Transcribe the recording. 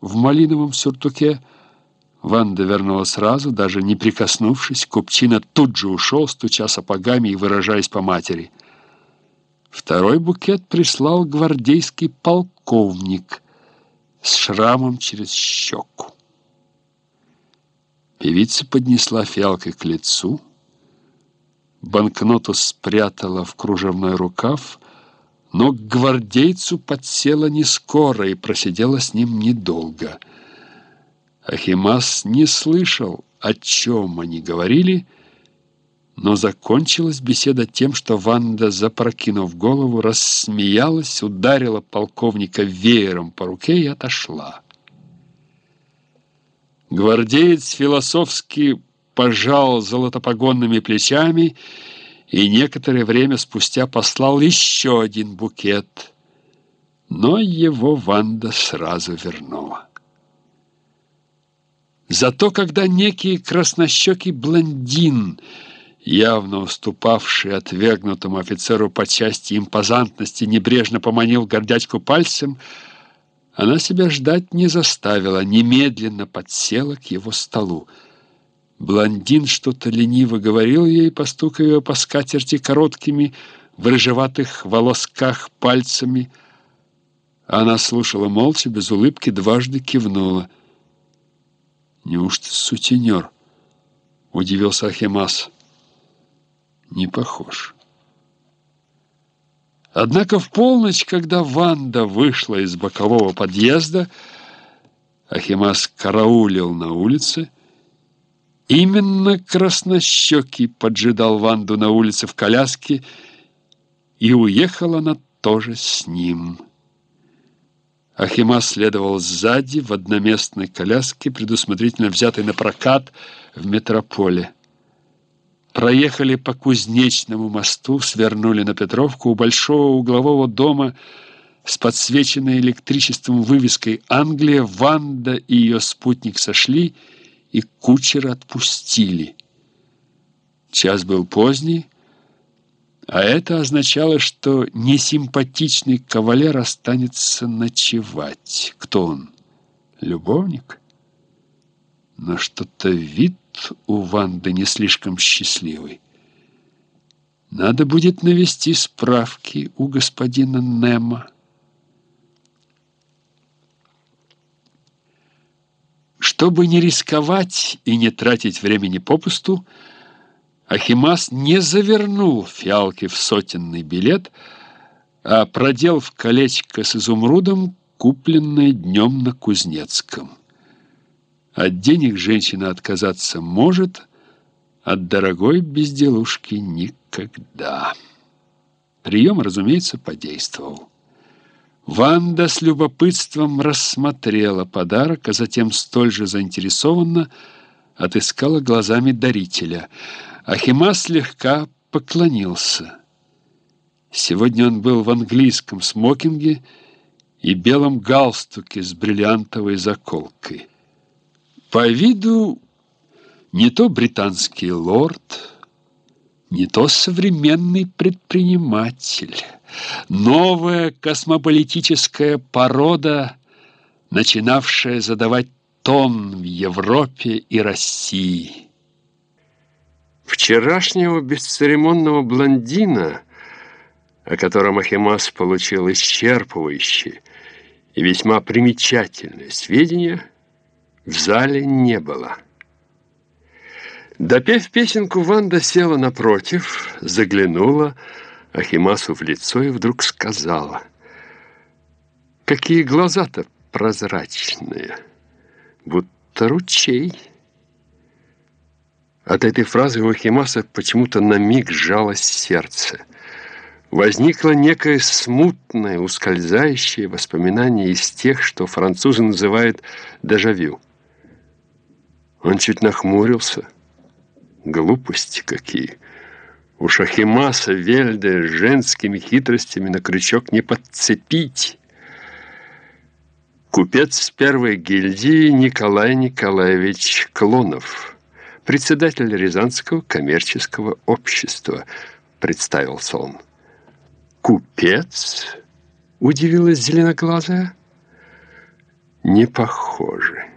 в малиновом сюртуке. Ванда вернула сразу, даже не прикоснувшись. Купчина тут же ушел, стуча сапогами и выражаясь по матери. Второй букет прислал гвардейский полковник с шрамом через щеку. Певица поднесла фиалкой к лицу, банкноту спрятала в кружевной рукав, но к гвардейцу подсела не скоро и просидела с ним недолго. Ахимас не слышал, о чем они говорили, но закончилась беседа тем, что Ванда, запрокинув голову, рассмеялась, ударила полковника веером по руке и отошла. Гвардеец философски пожал золотопогонными плечами и некоторое время спустя послал еще один букет, но его Ванда сразу вернула. Зато когда некий краснощекий блондин, явно уступавший отвергнутому офицеру по части импозантности, небрежно поманил гордячку пальцем, она себя ждать не заставила, немедленно подсела к его столу. Блондин что-то лениво говорил ей, постукивая по скатерти короткими, в рыжеватых волосках пальцами. Она слушала молча, без улыбки, дважды кивнула. «Неужто сутенер?» — удивился Ахимас. «Не похож». Однако в полночь, когда Ванда вышла из бокового подъезда, Ахимас караулил на улице, Именно краснощекий поджидал Ванду на улице в коляске, и уехала она тоже с ним. Ахима следовал сзади в одноместной коляске, предусмотрительно взятой на прокат в метрополе. Проехали по Кузнечному мосту, свернули на Петровку у большого углового дома с подсвеченной электричеством вывеской «Англия». Ванда и ее спутник сошли и кучера отпустили. Час был поздний, а это означало, что несимпатичный кавалер останется ночевать. Кто он? Любовник? Но что-то вид у Ванды не слишком счастливый. Надо будет навести справки у господина Немо. Чтобы не рисковать и не тратить времени попусту, Ахимас не завернул фиалки в сотенный билет, а продел в колечко с изумрудом, купленное днем на Кузнецком. От денег женщина отказаться может, от дорогой безделушки никогда. Прием, разумеется, подействовал. Ванда с любопытством рассмотрела подарок, а затем столь же заинтересованно отыскала глазами дарителя. Ахима слегка поклонился. Сегодня он был в английском смокинге и белом галстуке с бриллиантовой заколкой. По виду не то британский лорд, не то современный предприниматель новая космополитическая порода, начинавшая задавать тон в Европе и России. Вчерашнего бесцеремонного блондина, о котором Ахимас получил исчерпывающие и весьма примечательные сведения, в зале не было. Допев песенку, Ванда села напротив, заглянула, Ахимасу в лицо и вдруг сказала, «Какие глаза-то прозрачные, будто ручей». От этой фразы у Ахимаса почему-то на миг сжалось сердце. Возникло некое смутное, ускользающее воспоминание из тех, что французы называют «дежавю». Он чуть нахмурился. Глупости какие! У Шахимаса Вельде женскими хитростями на крючок не подцепить. Купец первой гильдии Николай Николаевич Клонов, председатель Рязанского коммерческого общества, представился он. «Купец?» — удивилась зеленоглазая. не похоже.